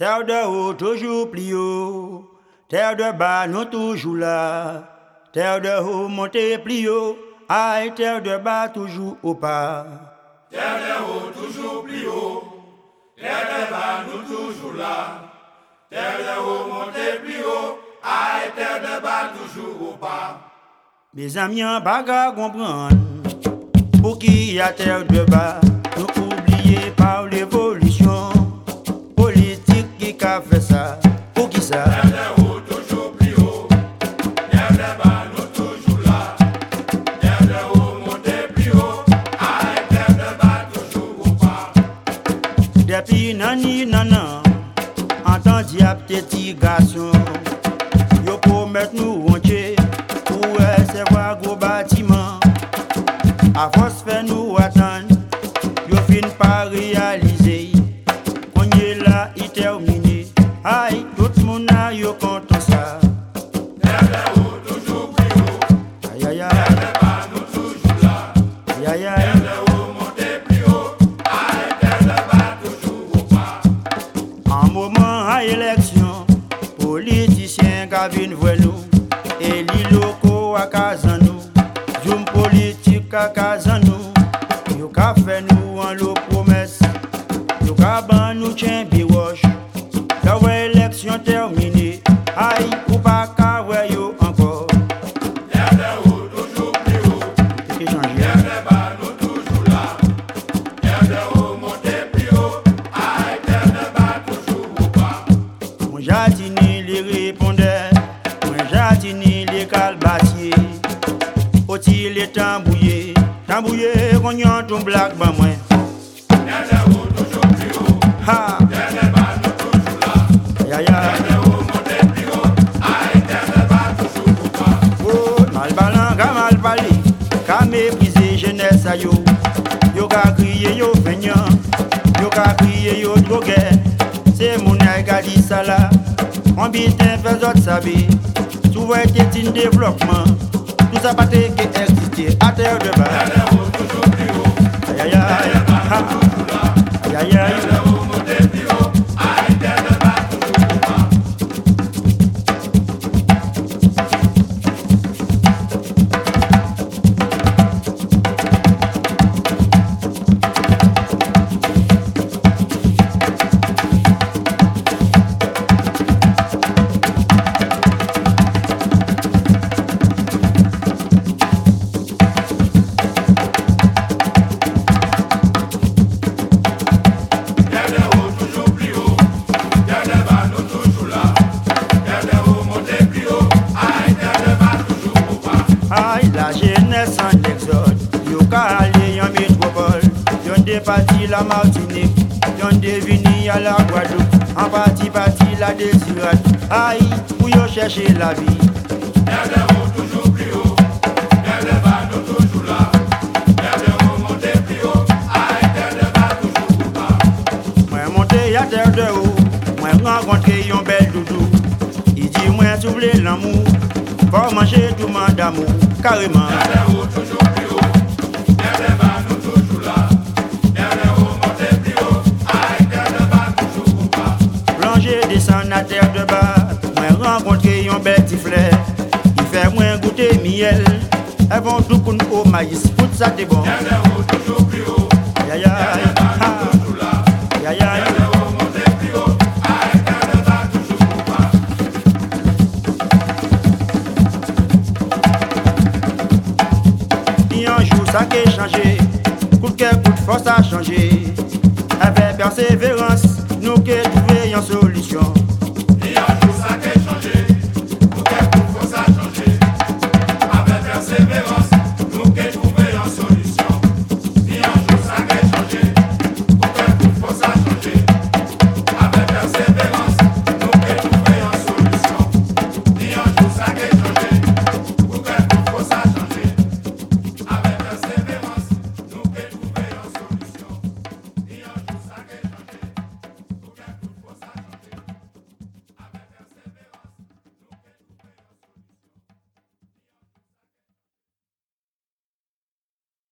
Terre de haut, toujours plus haut. Terre de bas, nous toujours là. Terre de haut, montez plus haut. Aïe, terre de bas, toujours au pas. Terre de haut, toujours plus haut. Terre de bas, nous toujours là. Terre de haut, montez plus haut. Aïe, terre de bas, toujours au pas. Mes amis, en bagarre comprendre. Pour qui y a terre de bas, nous nani nanan An tan di ap te ti gason Yo pou met nou ka vin vwen nou, e li loko a kazan nou, joun politik a kazan nou, yo ka fe nou an lo promes, yo ka ban nou chen biwosh, la wè eleksyon termine, ay pou pa calbatiers. Oti tambouillés, qu'on y a ton black ban moi. Terre de haut, toujours plus haut. Ha, Terre de bas, nous toujours là. ya ya, pas. oh, mal balan, ka mal parlé, ka mépriser jeunesse a yo. Yo ka crier yo feignant, yo ka crier yo drogué. C'est mon aïe qui a dit ça là. On bitin fait autres saber. Souwen ke tin devlopman Tout sa pate ke eksiste a ter de ba Yaya ou toujou pri ou Yaya ou toujou la Yaya ou yon de parti la Martinique, yon de vini à la Guadeloupe, en parti parti la désirade. Aïe, pour yo chercher la vie? Toujours plus haut. Toujours là. Plus haut. Toujours. Moi monté à terre de haut, moi rencontré yon bel doudou. Il dit moi souffler l'amour, pour manger tout monde d'amour, carrément. Toujours Terre de bas, moi rencontré yon bel frère. Il fait moins goûter miel. Vont tout nous au maïs, tout ça t'es bon. Plus haut. Ya ya, Terre de nous Terre de au pas. Ni un jour ça qui changé, coup de